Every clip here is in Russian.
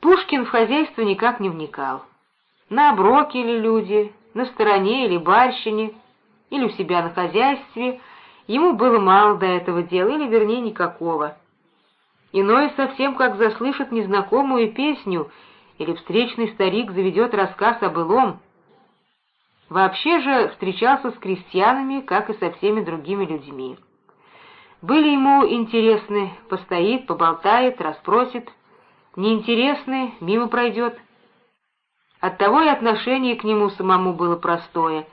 Пушкин в хозяйство никак не вникал. На оброке ли люди, на стороне или барщине, или у себя на хозяйстве, ему было мало до этого дела, или, вернее, никакого. Иное совсем как заслышит незнакомую песню, или встречный старик заведет рассказ о былом. Вообще же встречался с крестьянами, как и со всеми другими людьми. Были ему интересны, постоит, поболтает, расспросит, неинтересны, мимо пройдет. Оттого и отношение к нему самому было простое.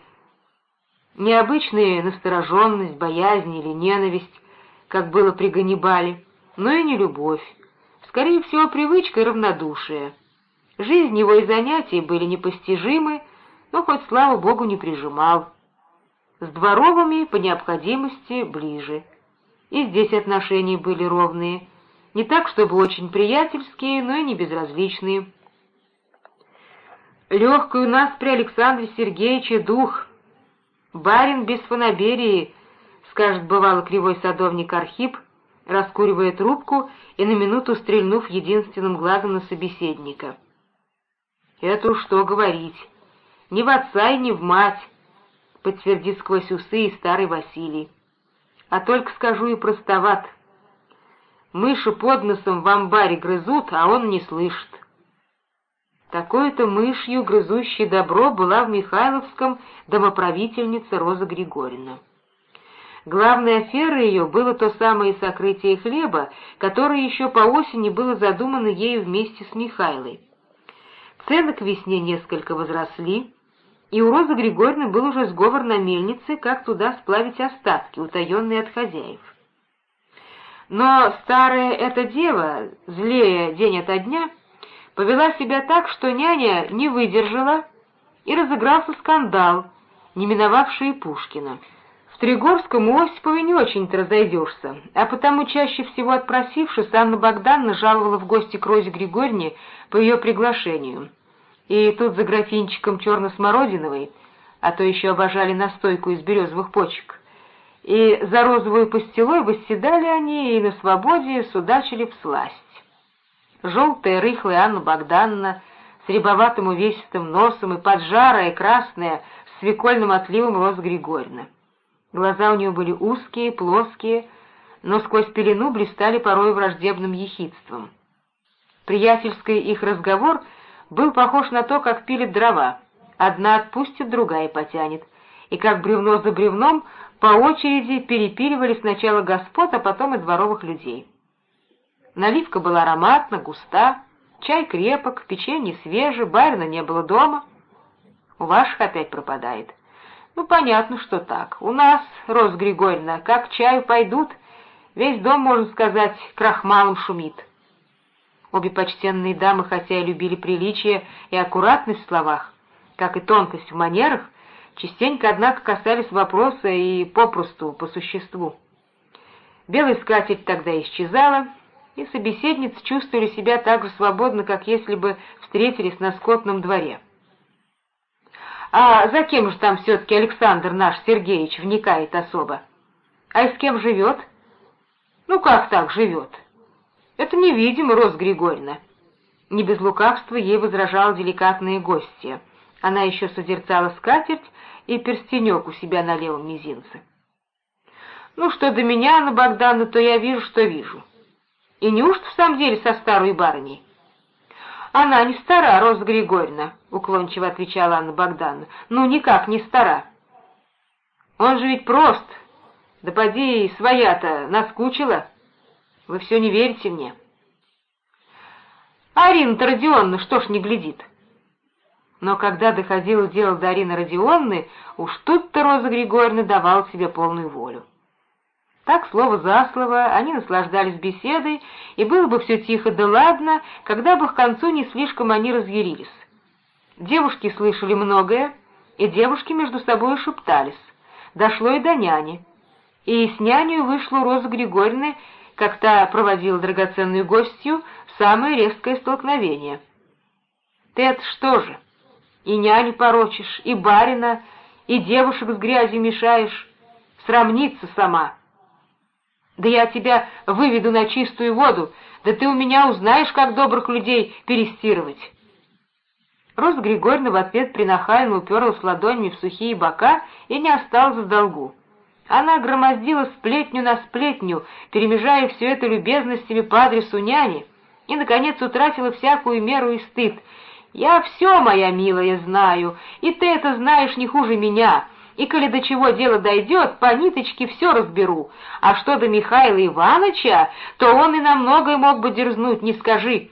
Необычная настороженность, боязнь или ненависть, как было при Ганнибале, но и не любовь. Скорее всего, привычка и равнодушие. Жизнь его и занятия были непостижимы, но хоть, слава богу, не прижимал. С дворовыми, по необходимости, ближе. И здесь отношения были ровные, не так, чтобы очень приятельские, но и не безразличные. Легкий у нас при Александре Сергеевиче дух. Барин без фанаберии, скажет бывало кривой садовник Архип, раскуривая трубку и на минуту стрельнув единственным глазом на собеседника. «Это уж что говорить, ни в отца и ни в мать», — подтвердит сквозь усы и старый Василий. «А только скажу и простоват. Мыши под носом в амбаре грызут, а он не слышит». Такой-то мышью, грызущей добро, была в Михайловском домоправительница Роза Григорьевна. Главной аферой ее было то самое сокрытие хлеба, которое еще по осени было задумано ею вместе с Михайлой. Цены к весне несколько возросли, и у Розы Григорьевны был уже сговор на мельнице, как туда сплавить остатки, утаенные от хозяев. Но старая эта дева, злее день ото дня, повела себя так, что няня не выдержала, и разыгрался скандал, не миновавший Пушкина. В Тригорском у Осиповой не очень-то разойдешься, а потому чаще всего отпросившись, Анна Богдановна жаловала в гости к Розе Григорьевне по ее приглашению. И тут за графинчиком черно-смородиновой, а то еще обожали настойку из березовых почек, и за розовую пастилой восседали они и на свободе судачили в сласть. Желтая, рыхлая Анна Богдановна с рябоватым увесистым носом и поджарая, красная, с свекольным отливом Роза Григорьевна. Глаза у нее были узкие, плоские, но сквозь пелену блистали порой враждебным ехидством. Приятельский их разговор был похож на то, как пилит дрова. Одна отпустит, другая потянет. И как бревно за бревном по очереди перепиливали сначала господ, а потом и дворовых людей. Наливка была ароматна, густа, чай крепок, печенье свежее, барина не было дома. У ваших опять пропадает. Ну, понятно, что так. У нас, Рос Григорьевна, как чаю пойдут, весь дом, можно сказать, крахмалом шумит. Обе почтенные дамы, хотя и любили приличие и аккуратность в словах, как и тонкость в манерах, частенько, однако, касались вопроса и попросту, по существу. Белая скатерть тогда исчезала, и собеседницы чувствовали себя так же свободно, как если бы встретились на скотном дворе. «А за кем же там все-таки Александр наш Сергеевич вникает особо? А с кем живет?» «Ну как так живет?» «Это невидимо, Рос Григорьевна». Не без лукавства ей возражала деликатная гостья. Она еще созерцала скатерть и перстенек у себя на левом мизинце. «Ну что до меня, на Богдана, то я вижу, что вижу». И неужто в самом деле со старой барыней? «Она не стара, Роза Григорьевна», — уклончиво отвечала Анна Богдановна. «Ну, никак не стара. Он же ведь прост. Да поди, своя-то наскучила. Вы все не верите мне». «Арина-то Родионовна, что ж не глядит?» Но когда доходило дело до Арины Родионны, уж тут-то Роза Григорьевна давала себе полную волю. Так, слово за слово, они наслаждались беседой, и было бы все тихо да ладно, когда бы к концу не слишком они разъярились. Девушки слышали многое, и девушки между собой шептались. Дошло и до няни. И с няней вышла Роза Григорьевна, как та проводила драгоценную гостью, самое резкое столкновение. «Ты это что же? И няню порочишь, и барина, и девушек с грязью мешаешь. Срамниться сама!» Да я тебя выведу на чистую воду, да ты у меня узнаешь, как добрых людей перестирывать. Роза Григорьевна в ответ принахально уперлась ладонями в сухие бока и не осталась в долгу. Она громоздила сплетню на сплетню, перемежая все это любезностями по адресу няни, и, наконец, утратила всякую меру и стыд. «Я все, моя милая, знаю, и ты это знаешь не хуже меня, и коли до чего дело дойдет, по ниточке все разберу, а что до Михаила Ивановича, то он и на многое мог бы дерзнуть, не скажи».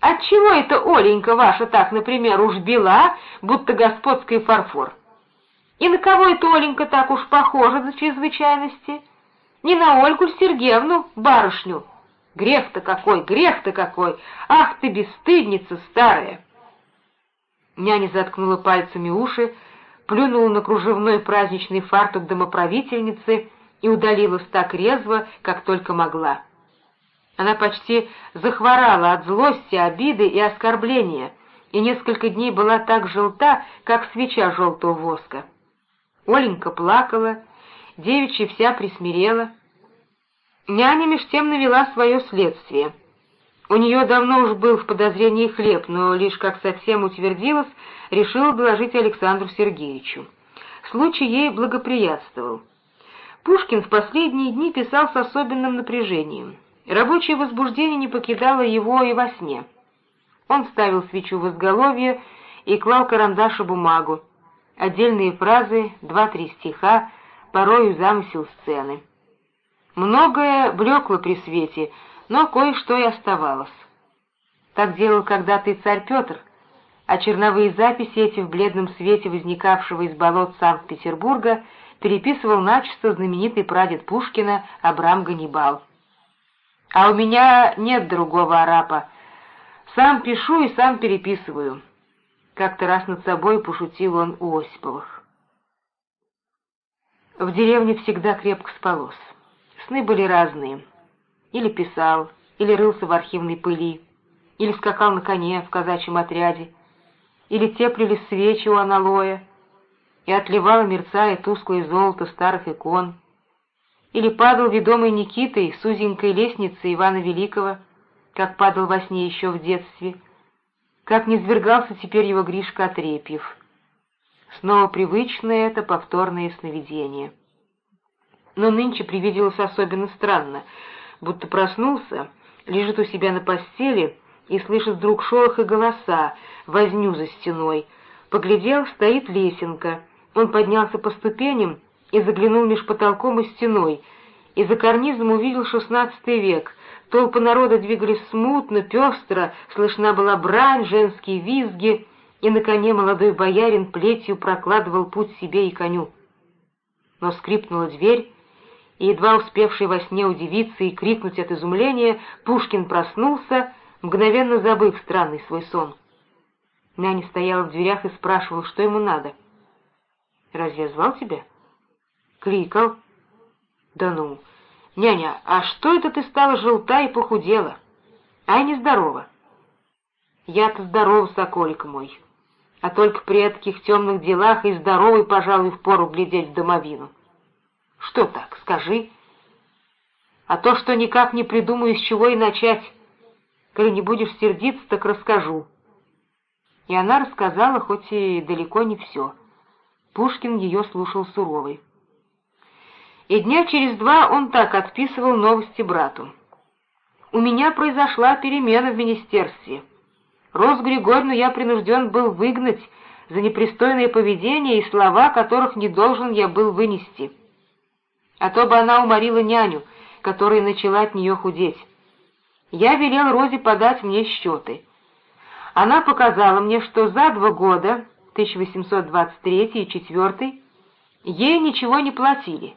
Отчего это Оленька ваша так, например, уж бела, будто господский фарфор? И на кого это Оленька так уж похожа за чрезвычайности? Не на Ольгу Сергеевну, барышню. Грех-то какой, грех-то какой! Ах ты, бесстыдница старая!» Няня заткнула пальцами уши, плюнула на кружевной праздничный фартук домоправительницы и удалилась так резво, как только могла. Она почти захворала от злости, обиды и оскорбления, и несколько дней была так желта, как свеча желтого воска. Оленька плакала, девичья вся присмирела. Няня меж тем навела свое следствие. У нее давно уж был в подозрении хлеб, но лишь как совсем утвердилась, решила доложить Александру Сергеевичу. Случай ей благоприятствовал. Пушкин в последние дни писал с особенным напряжением. Рабочее возбуждение не покидало его и во сне. Он ставил свечу в изголовье и клал карандаш и бумагу. Отдельные фразы, два-три стиха, порою замысел сцены. Многое блекло при свете, но кое-что и оставалось. Так делал когда-то и царь Петр, а черновые записи эти в бледном свете возникавшего из болот Санкт-Петербурга переписывал начисто знаменитый прадед Пушкина Абрам Ганнибал. А у меня нет другого арапа. Сам пишу и сам переписываю. Как-то раз над собой пошутил он у Осиповых. В деревне всегда крепко спалось. Сны были разные. Или писал, или рылся в архивной пыли, или скакал на коне в казачьем отряде, или теплились свечи у аналоя, и отливало мерцая тусклое золото старых икон, или падал ведомый Никитой с узенькой лестницы Ивана Великого, как падал во сне еще в детстве, как не свергался теперь его Гришка Отрепьев. Снова привычное это повторное сновидение. Но нынче привиделось особенно странно, будто проснулся, лежит у себя на постели и слышит вдруг шорох и голоса, возню за стеной. Поглядел, стоит лесенка. Он поднялся по ступеням и заглянул меж потолком и стеной, и за карнизом увидел шестнадцатый век. Толпы народа двигались смутно, пестро, слышна была брань, женские визги, и на коне молодой боярин плетью прокладывал путь себе и коню. Но скрипнула дверь, и, едва успевший во сне удивиться и крикнуть от изумления, Пушкин проснулся, мгновенно забыв странный свой сон. Няня стояла в дверях и спрашивала, что ему надо. «Разве звал тебя?» Кликал. Да ну. Няня, а что это ты стала желта и похудела? Ай, нездорова. Я-то здоров, соколик мой. А только при таких темных делах и здоровый, пожалуй, впору глядеть в домовину. Что так, скажи? А то, что никак не придумаю, с чего и начать. Коли не будешь сердиться, так расскажу. И она рассказала, хоть и далеко не все. Пушкин ее слушал суровый и дня через два он так отписывал новости брату. «У меня произошла перемена в министерстве. Рос Григорьевну я принужден был выгнать за непристойное поведение и слова, которых не должен я был вынести. А то бы она уморила няню, которая начала от нее худеть. Я велел Розе подать мне счеты. Она показала мне, что за два года, 1823 и 4 ей ничего не платили»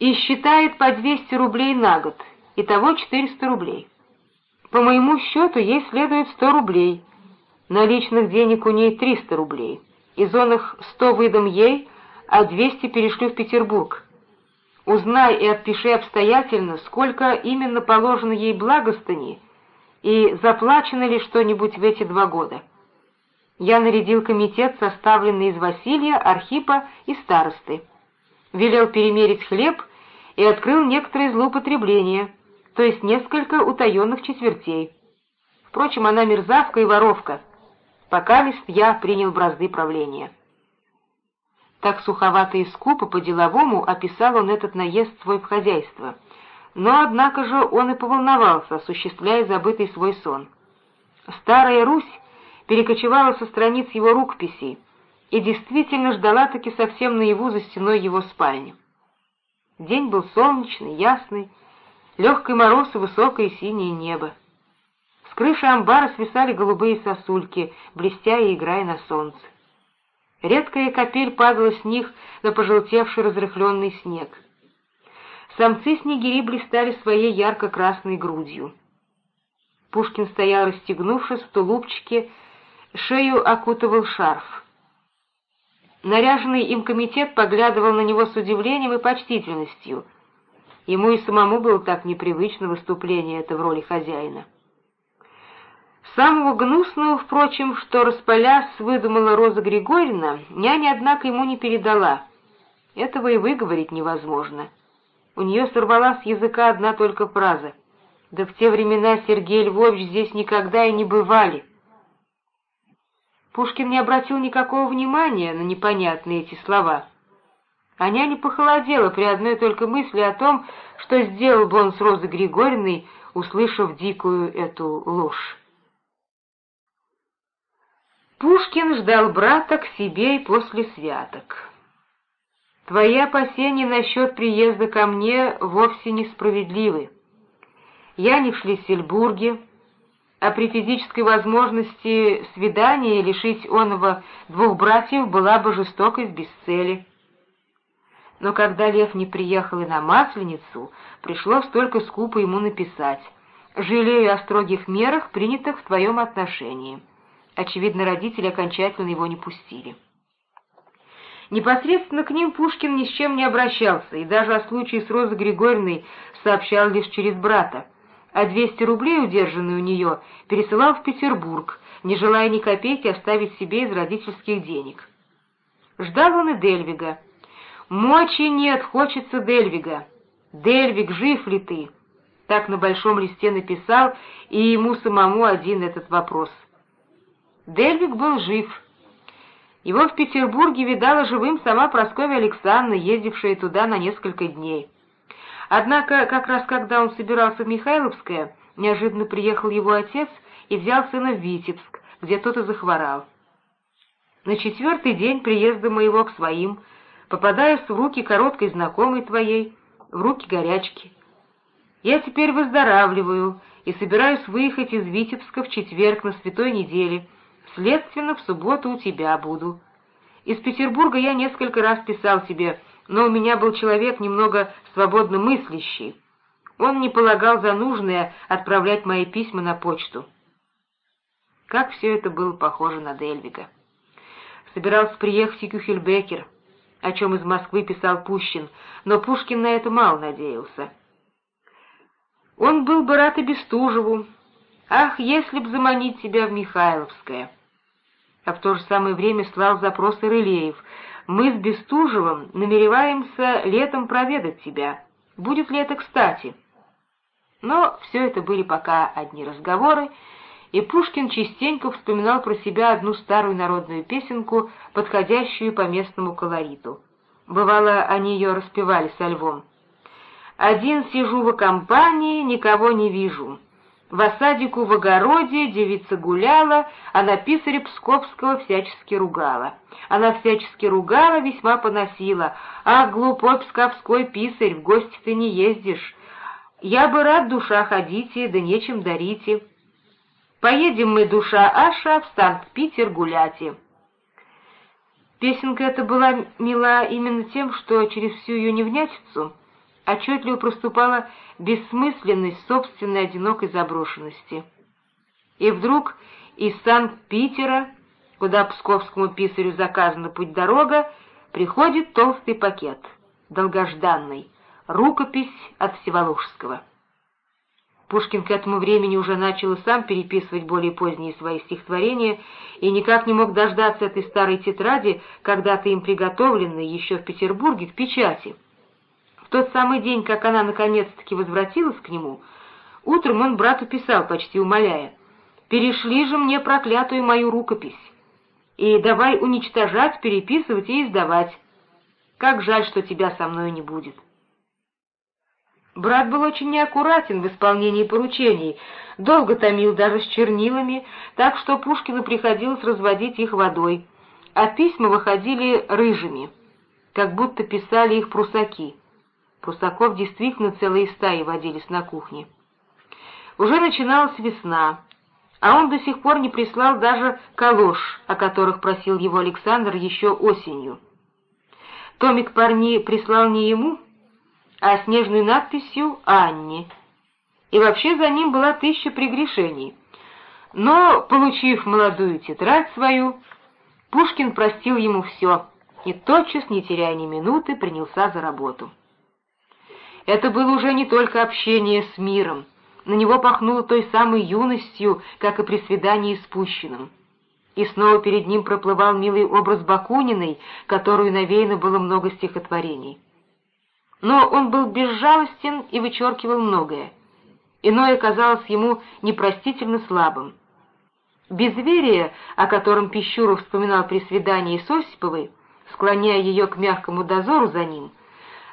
и считает по 200 рублей на год, итого 400 рублей. По моему счету ей следует 100 рублей, наличных денег у ней 300 рублей, из он их 100 выдам ей, а 200 перешлю в Петербург. Узнай и отпиши обстоятельно, сколько именно положено ей благостыни и заплачено ли что-нибудь в эти два года. Я нарядил комитет, составленный из Василия, Архипа и старосты велел перемерить хлеб и открыл некоторые злоупотребления, то есть несколько утаенных четвертей. Впрочем, она мерзавка и воровка. Пока лишь я принял бразды правления. Так суховато и скупо по-деловому описал он этот наезд свой в хозяйство. Но, однако же, он и поволновался, осуществляя забытый свой сон. Старая Русь перекочевала со страниц его рукописей и действительно ждала-таки совсем наяву за стеной его спальни. День был солнечный, ясный, легкий мороз и высокое синее небо. С крыши амбара свисали голубые сосульки, блестя и играя на солнце. Редкая капель падала с них на пожелтевший разрыхленный снег. Самцы снегири блистали своей ярко-красной грудью. Пушкин стоял, расстегнувшись в тулупчике, шею окутывал шарф. Наряженный им комитет поглядывал на него с удивлением и почтительностью. Ему и самому было так непривычно выступление это в роли хозяина. Самого гнусного, впрочем, что распаляс выдумала Роза Григорьевна, няня, однако, ему не передала. Этого и выговорить невозможно. У нее сорвала с языка одна только фраза. «Да в те времена Сергей Львович здесь никогда и не бывали». Пушкин не обратил никакого внимания на непонятные эти слова. А няня похолодела при одной только мысли о том, что сделал бы он с Розой Григорьевной, услышав дикую эту ложь. Пушкин ждал брата к себе и после святок. Твои опасения насчет приезда ко мне вовсе несправедливы. Я не в Шлиссельбурге, а при физической возможности свидания лишить оного двух братьев была бы жестокость без цели. Но когда Лев не приехал и на Масленицу, пришлось только скупо ему написать «Жалею о строгих мерах, принятых в твоем отношении». Очевидно, родители окончательно его не пустили. Непосредственно к ним Пушкин ни с чем не обращался, и даже о случае с Розой Григорьевной сообщал лишь через брата, а 200 рублей, удержанные у нее, пересылал в Петербург, не желая ни копейки оставить себе из родительских денег. Ждал он и Дельвига. «Мочи нет, хочется Дельвига. Дельвиг, жив ли ты?» Так на большом листе написал, и ему самому один этот вопрос — Дельвик был жив. Его в Петербурге видала живым сама Прасковья Александровна, ездившая туда на несколько дней. Однако, как раз когда он собирался в Михайловское, неожиданно приехал его отец и взял сына в Витебск, где тот и захворал. На четвертый день приезда моего к своим попадаюсь в руки короткой знакомой твоей, в руки горячки. Я теперь выздоравливаю и собираюсь выехать из Витебска в четверг на святой неделе, Следственно, в субботу у тебя буду. Из Петербурга я несколько раз писал тебе, но у меня был человек немного свободно мыслящий. Он не полагал за нужное отправлять мои письма на почту. Как все это было похоже на Дельвига. Собирался приехать и Кюхельбекер, о чем из Москвы писал Пущин, но Пушкин на это мало надеялся. Он был бы рад и Бестужеву. Ах, если б заманить тебя в Михайловское! А в то же самое время слал запрос Ирылеев. «Мы с Бестужевым намереваемся летом проведать тебя. Будет ли это кстати?» Но все это были пока одни разговоры, и Пушкин частенько вспоминал про себя одну старую народную песенку, подходящую по местному колориту. Бывало, они ее распевали со львом. «Один сижу в компании, никого не вижу. В осадику в огороде девица гуляла, она писаря Псковского всячески ругала. Она всячески ругала, весьма поносила. «Ах, глупой псковской писарь, в гости ты не ездишь. Я бы рад, душа, ходите, да нечем дарите. Поедем мы, душа Аша, в Санкт-Питер гуляти». Песенка эта была мила именно тем, что через всю ее невнятицу отчетливо проступала бессмысленность собственной одинокой заброшенности. И вдруг из Санкт-Питера, куда псковскому писарю заказана путь-дорога, приходит толстый пакет, долгожданный, рукопись от Всеволожского. Пушкин к этому времени уже начал сам переписывать более поздние свои стихотворения и никак не мог дождаться этой старой тетради, когда-то им приготовленной еще в Петербурге к печати. В тот самый день, как она наконец-таки возвратилась к нему, утром он брату писал, почти умоляя, «Перешли же мне проклятую мою рукопись, и давай уничтожать, переписывать и издавать. Как жаль, что тебя со мной не будет». Брат был очень неаккуратен в исполнении поручений, долго томил даже с чернилами, так что Пушкину приходилось разводить их водой, а письма выходили рыжими, как будто писали их прусаки. Прусаков действительно целые стаи водились на кухне. Уже начиналась весна, а он до сих пор не прислал даже калош, о которых просил его Александр еще осенью. Томик парни прислал не ему, а с нежной надписью «Анне». И вообще за ним была тысяча прегрешений. Но, получив молодую тетрадь свою, Пушкин простил ему все и тотчас, не теряя ни минуты, принялся за работу. Это было уже не только общение с миром, на него пахнуло той самой юностью, как и при свидании с Пущиным. И снова перед ним проплывал милый образ Бакуниной, которую навеяно было много стихотворений но он был безжалостен и вычеркивал многое. Иное казалось ему непростительно слабым. Безверие, о котором Пищуров вспоминал при свидании с Осиповой, склоняя ее к мягкому дозору за ним,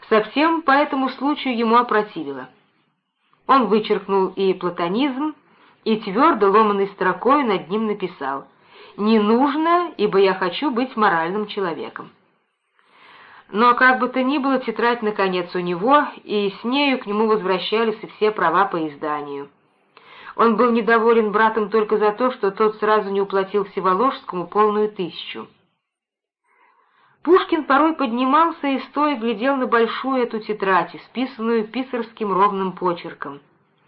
совсем по этому случаю ему опротивило. Он вычеркнул и платонизм, и твердо ломаной строкой над ним написал «Не нужно, ибо я хочу быть моральным человеком». Но как бы то ни было, тетрадь наконец у него, и с нею к нему возвращались и все права по изданию. Он был недоволен братом только за то, что тот сразу не уплатил Всеволожскому полную тысячу. Пушкин порой поднимался и стоя глядел на большую эту тетрадь, списанную писарским ровным почерком.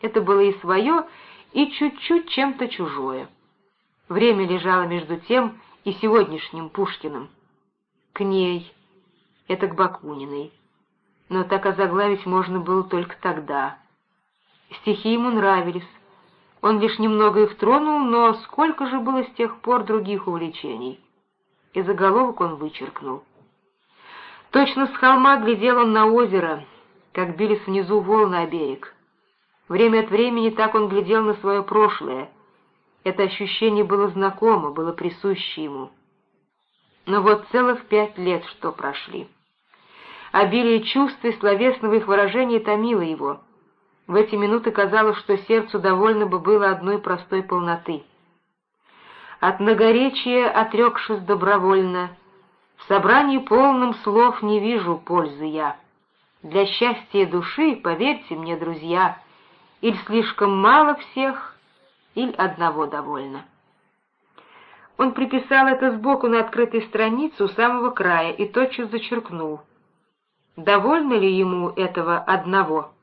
Это было и свое, и чуть-чуть чем-то чужое. Время лежало между тем и сегодняшним Пушкиным. К ней, это к Бакуниной. Но так озаглавить можно было только тогда. Стихи ему нравились. Он лишь немного их тронул, но сколько же было с тех пор других увлечений. И заголовок он вычеркнул. Точно с холма глядел он на озеро, как бились внизу волны о берег. Время от времени так он глядел на свое прошлое. Это ощущение было знакомо, было присуще ему. Но вот целых пять лет что прошли. Обилие чувств и словесного их выражения томило его. В эти минуты казалось, что сердцу довольно бы было одной простой полноты. От многоречия, отрекшись добровольно, в собрании полном слов не вижу пользы я. Для счастья души, поверьте мне, друзья, или слишком мало всех, или одного довольно. Он приписал это сбоку на открытой странице у самого края и тотчас зачеркнул — Довольно ли ему этого одного?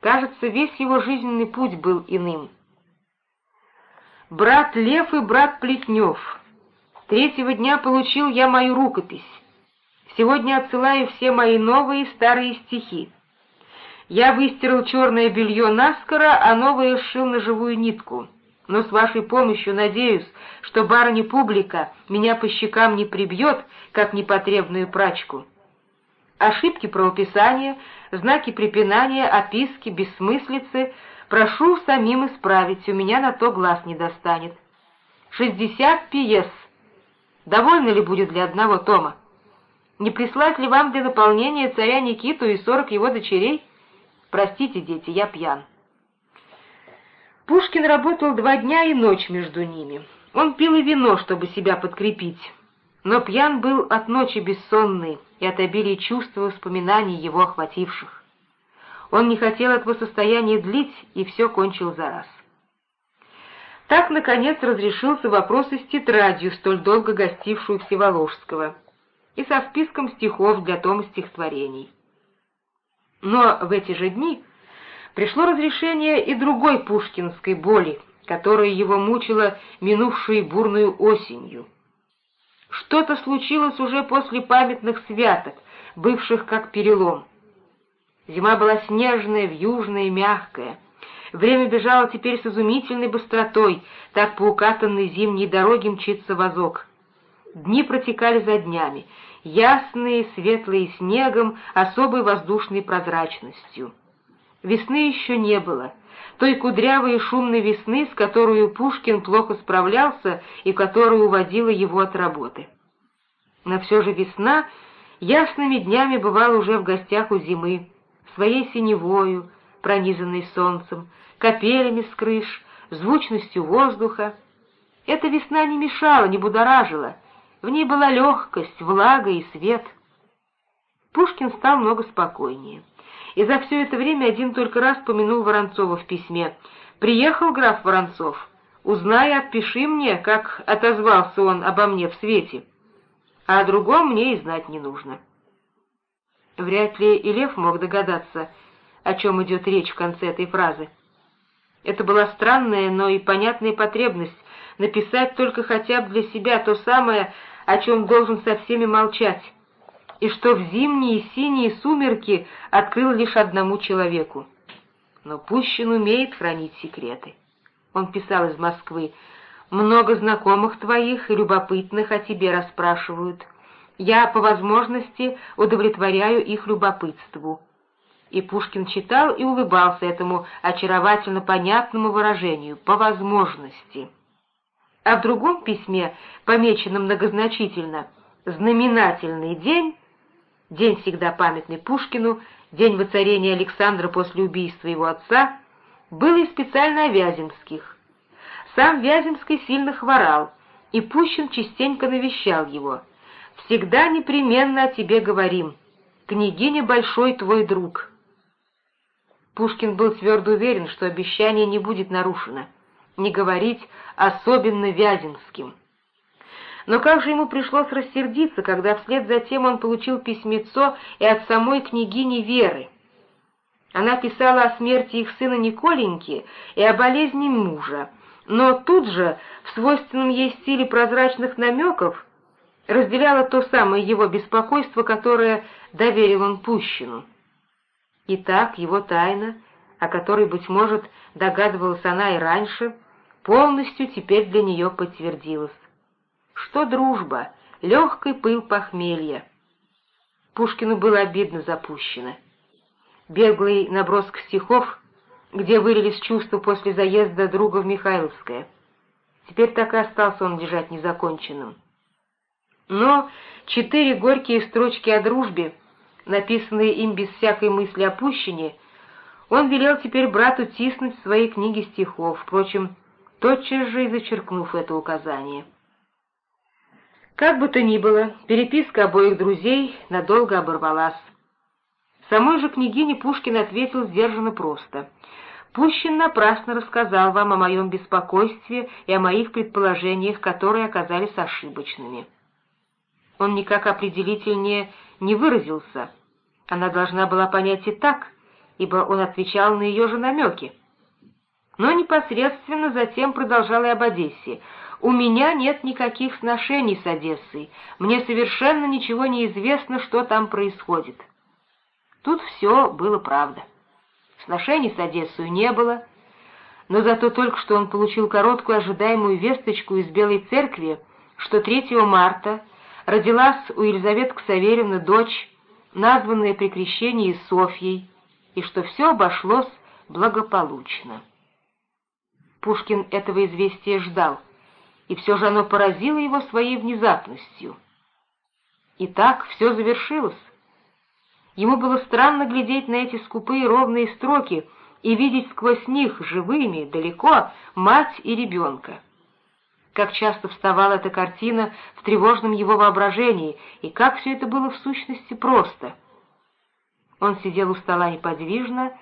Кажется, весь его жизненный путь был иным. «Брат Лев и брат Плетнев, третьего дня получил я мою рукопись. Сегодня отсылаю все мои новые старые стихи. Я выстирал черное белье наскоро, а новое сшил на живую нитку. Но с вашей помощью надеюсь, что барыня-публика меня по щекам не прибьет, как непотребную прачку» ошибки правописания, знаки препинания, описки, бессмыслицы прошу самим исправить, у меня на то глаз не достанет. Шестьдесят пьес. Довольно ли будет для одного тома? Не прислать ли вам для наполнения царя Никиту и сорок его дочерей? Простите, дети, я пьян. Пушкин работал два дня и ночь между ними. Он пил и вино, чтобы себя подкрепить но пьян был от ночи бессонный и от обилия чувств и воспоминаний его охвативших. Он не хотел этого состояния длить и все кончил за раз. Так, наконец, разрешился вопрос и с тетрадью, столь долго гостившую Всеволожского, и со списком стихов для тома стихотворений. Но в эти же дни пришло разрешение и другой пушкинской боли, которая его мучила минувшей бурную осенью — что-то случилось уже после памятных святок, бывших как перелом. Зима была снежная, вьюжная мягкая. Время бежало теперь с изумительной быстротой, так по укатанной зимней дороге мчится вазок. Дни протекали за днями, ясные, светлые снегом, особой воздушной прозрачностью. Весны еще не было, той кудрявой и шумной весны, с которой Пушкин плохо справлялся и которая уводила его от работы. Но все же весна ясными днями бывала уже в гостях у зимы, своей синевою, пронизанной солнцем, капелями с крыш, звучностью воздуха. Эта весна не мешала, не будоражила, в ней была легкость, влага и свет. Пушкин стал много спокойнее. И за все это время один только раз помянул Воронцова в письме. «Приехал граф Воронцов. Узнай отпиши мне, как отозвался он обо мне в свете. А о другом мне и знать не нужно». Вряд ли и Лев мог догадаться, о чем идет речь в конце этой фразы. Это была странная, но и понятная потребность написать только хотя бы для себя то самое, о чем должен со всеми молчать, и что в зимние синие сумерки открыл лишь одному человеку. Но Пущин умеет хранить секреты. Он писал из Москвы, «Много знакомых твоих и любопытных о тебе расспрашивают. Я, по возможности, удовлетворяю их любопытству». И Пушкин читал и улыбался этому очаровательно понятному выражению «по возможности». А в другом письме, помеченном многозначительно «Знаменательный день», день всегда памятный Пушкину, день воцарения Александра после убийства его отца, был и специально о Вяземских. Сам Вяземский сильно хворал, и Пущин частенько навещал его. «Всегда непременно о тебе говорим. Княгиня большой твой друг». Пушкин был твердо уверен, что обещание не будет нарушено не говорить особенно Вяземским. Но как же ему пришлось рассердиться, когда вслед за тем он получил письмецо и от самой княгини Веры. Она писала о смерти их сына Николеньки и о болезни мужа, но тут же, в свойственном ей стиле прозрачных намеков, разделяла то самое его беспокойство, которое доверил он Пущину. Итак, его тайна, о которой, быть может, догадывалась она и раньше, полностью теперь для нее подтвердилось. Что дружба, легкий пыл похмелья. Пушкину было обидно запущено. Беглый набросок стихов, где вылились чувства после заезда друга в Михайловское. Теперь так и остался он лежать незаконченным. Но четыре горькие строчки о дружбе, написанные им без всякой мысли о Пущине, он велел теперь брату тиснуть в своей книге стихов, впрочем, тотчас же и зачеркнув это указание. Как бы то ни было, переписка обоих друзей надолго оборвалась. Самой же княгине Пушкин ответил сдержанно просто. «Пущин напрасно рассказал вам о моем беспокойстве и о моих предположениях, которые оказались ошибочными». Он никак определительнее не выразился. Она должна была понять и так, ибо он отвечал на ее же намеки но непосредственно затем продолжал и об Одессе. «У меня нет никаких сношений с Одессой, мне совершенно ничего не известно, что там происходит». Тут все было правда. Сношений с Одессой не было, но зато только что он получил короткую ожидаемую весточку из Белой Церкви, что 3 марта родилась у Елизаветы Ксаверевны дочь, названная при крещении Софьей, и что все обошлось благополучно. Пушкин этого известия ждал, и все же оно поразило его своей внезапностью. И так все завершилось. Ему было странно глядеть на эти скупые ровные строки и видеть сквозь них живыми, далеко, мать и ребенка. Как часто вставала эта картина в тревожном его воображении, и как все это было в сущности просто. Он сидел у стола неподвижно,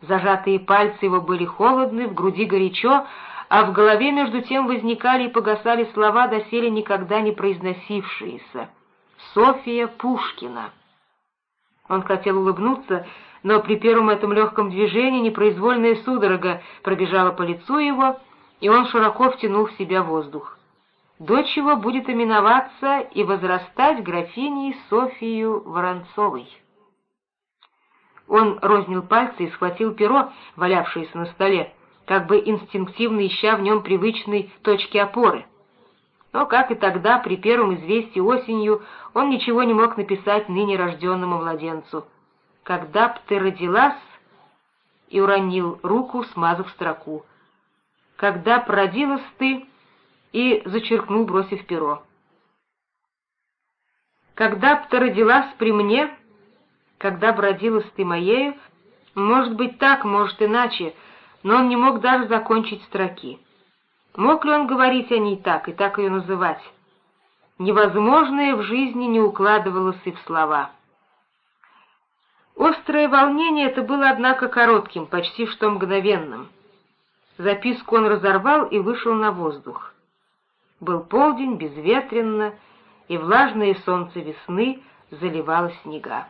Зажатые пальцы его были холодны, в груди горячо, а в голове между тем возникали и погасали слова, доселе никогда не произносившиеся. «София Пушкина». Он хотел улыбнуться, но при первом этом легком движении непроизвольная судорога пробежала по лицу его, и он широко втянул в себя воздух. Дочь его будет именоваться и возрастать графиней Софию Воронцовой. Он рознил пальцы и схватил перо, валявшееся на столе, как бы инстинктивно ища в нем привычной точки опоры. Но, как и тогда, при первом известии осенью, он ничего не мог написать ныне рожденному младенцу. «Когда б ты родилась...» и уронил руку, смазав строку. «Когда б родилась ты...» и зачеркнул, бросив перо. «Когда б ты родилась при мне...» «Когда б ты моею...» Может быть так, может иначе, но он не мог даже закончить строки. Мог ли он говорить о ней так и так ее называть? Невозможное в жизни не укладывалось и в слова. Острое волнение это было, однако, коротким, почти что мгновенным. Записку он разорвал и вышел на воздух. Был полдень, безветренно, и влажное солнце весны заливало снега.